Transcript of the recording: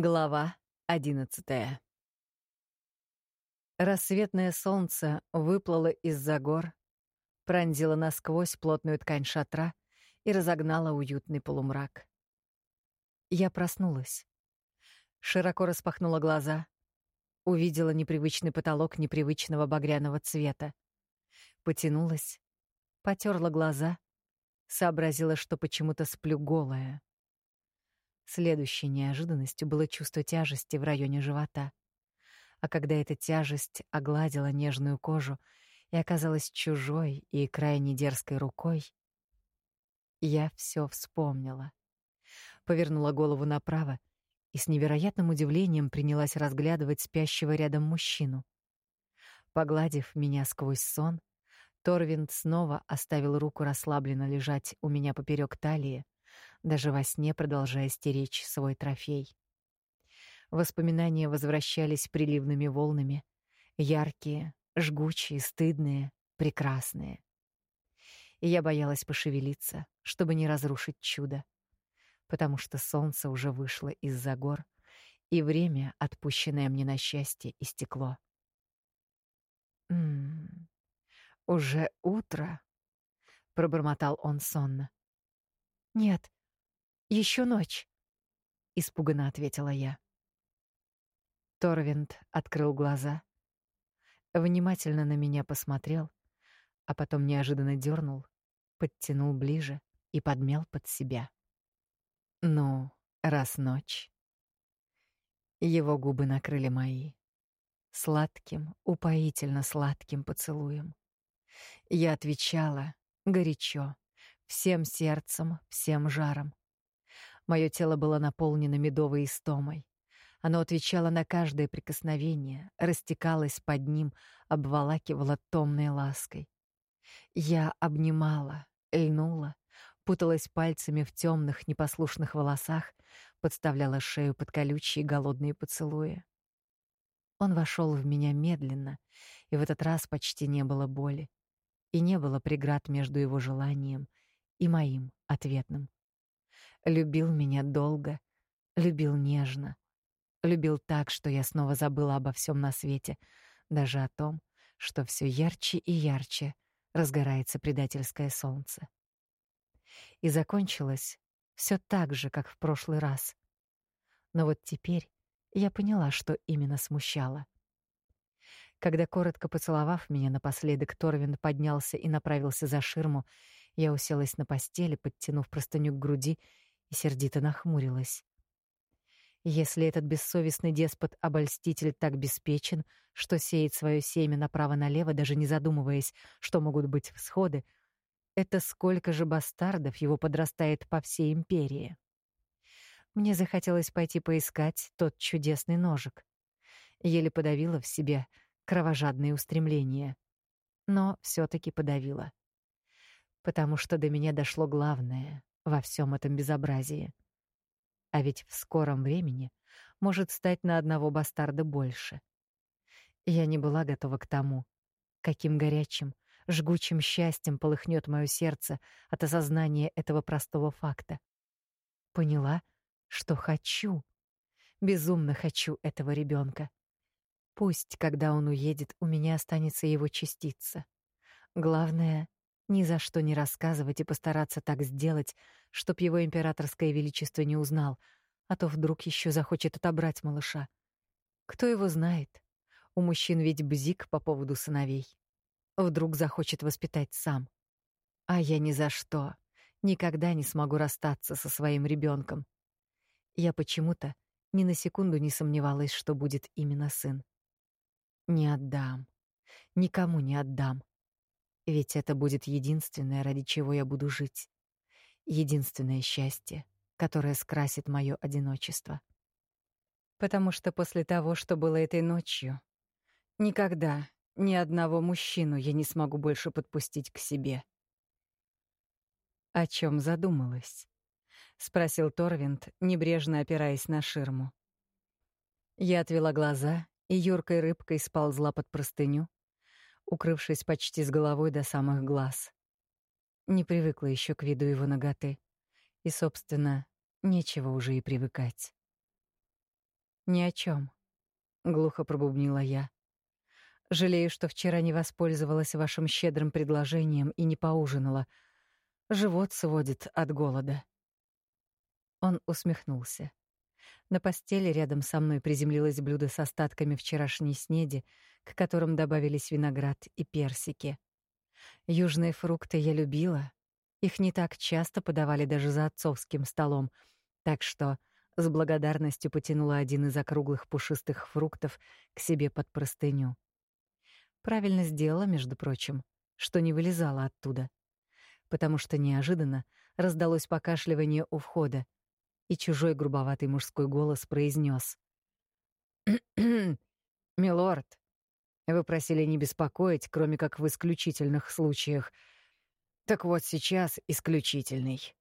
Глава одиннадцатая Рассветное солнце выплыло из-за гор, пронзило насквозь плотную ткань шатра и разогнало уютный полумрак. Я проснулась. Широко распахнула глаза, увидела непривычный потолок непривычного багряного цвета. Потянулась, потерла глаза, сообразила, что почему-то сплю голая. Следующей неожиданностью было чувство тяжести в районе живота. А когда эта тяжесть огладила нежную кожу и оказалась чужой и крайне дерзкой рукой, я все вспомнила. Повернула голову направо и с невероятным удивлением принялась разглядывать спящего рядом мужчину. Погладив меня сквозь сон, Торвинд снова оставил руку расслабленно лежать у меня поперек талии, даже во сне продолжая стеречь свой трофей. Воспоминания возвращались приливными волнами, яркие, жгучие, стыдные, прекрасные. И я боялась пошевелиться, чтобы не разрушить чудо, потому что солнце уже вышло из-за гор, и время, отпущенное мне на счастье, истекло. «М-м, уже утро?» — пробормотал он сонно. «Нет, еще ночь», — испуганно ответила я. Торвинд открыл глаза, внимательно на меня посмотрел, а потом неожиданно дернул, подтянул ближе и подмял под себя. Ну, раз ночь. Его губы накрыли мои. Сладким, упоительно сладким поцелуем. Я отвечала горячо, всем сердцем, всем жаром. Мое тело было наполнено медовой истомой. Оно отвечало на каждое прикосновение, растекалось под ним, обволакивало томной лаской. Я обнимала, льнула, путалась пальцами в темных непослушных волосах, подставляла шею под колючие голодные поцелуи. Он вошел в меня медленно, и в этот раз почти не было боли, и не было преград между его желанием и моим ответным. Любил меня долго, любил нежно, любил так, что я снова забыла обо всем на свете, даже о том, что все ярче и ярче разгорается предательское солнце. И закончилось все так же, как в прошлый раз. Но вот теперь я поняла, что именно смущало. Когда коротко поцеловав меня напоследок, Торвин поднялся и направился за ширму, я уселась на постели, подтянув простыню к груди и сердито нахмурилась. Если этот бессовестный деспот-обольститель так беспечен, что сеет свое семя направо-налево, даже не задумываясь, что могут быть всходы, это сколько же бастардов его подрастает по всей империи? Мне захотелось пойти поискать тот чудесный ножик. Еле подавила в себе кровожадные устремления. Но все таки подавила потому что до меня дошло главное во всем этом безобразии. А ведь в скором времени может стать на одного бастарда больше. Я не была готова к тому, каким горячим, жгучим счастьем полыхнет мое сердце от осознания этого простого факта. Поняла, что хочу, безумно хочу этого ребенка. Пусть, когда он уедет, у меня останется его частица. Главное ни за что не рассказывать и постараться так сделать, чтоб его императорское величество не узнал, а то вдруг еще захочет отобрать малыша. Кто его знает? У мужчин ведь бзик по поводу сыновей. Вдруг захочет воспитать сам. А я ни за что, никогда не смогу расстаться со своим ребенком. Я почему-то ни на секунду не сомневалась, что будет именно сын. Не отдам. Никому не отдам. Ведь это будет единственное, ради чего я буду жить. Единственное счастье, которое скрасит мое одиночество. Потому что после того, что было этой ночью, никогда ни одного мужчину я не смогу больше подпустить к себе. О чем задумалась? спросил Торвинд, небрежно опираясь на ширму. Я отвела глаза и юркой рыбкой сползла под простыню, укрывшись почти с головой до самых глаз. Не привыкла еще к виду его ноготы. И, собственно, нечего уже и привыкать. Ни о чем, глухо пробубнила я. Жалею, что вчера не воспользовалась вашим щедрым предложением и не поужинала. Живот сводит от голода. Он усмехнулся. На постели рядом со мной приземлилось блюдо с остатками вчерашней снеди, к которым добавились виноград и персики. Южные фрукты я любила. Их не так часто подавали даже за отцовским столом, так что с благодарностью потянула один из округлых пушистых фруктов к себе под простыню. Правильно сделала, между прочим, что не вылезала оттуда, потому что неожиданно раздалось покашливание у входа, и чужой грубоватый мужской голос произнес: "Милорд, вы просили не беспокоить, кроме как в исключительных случаях. Так вот сейчас исключительный".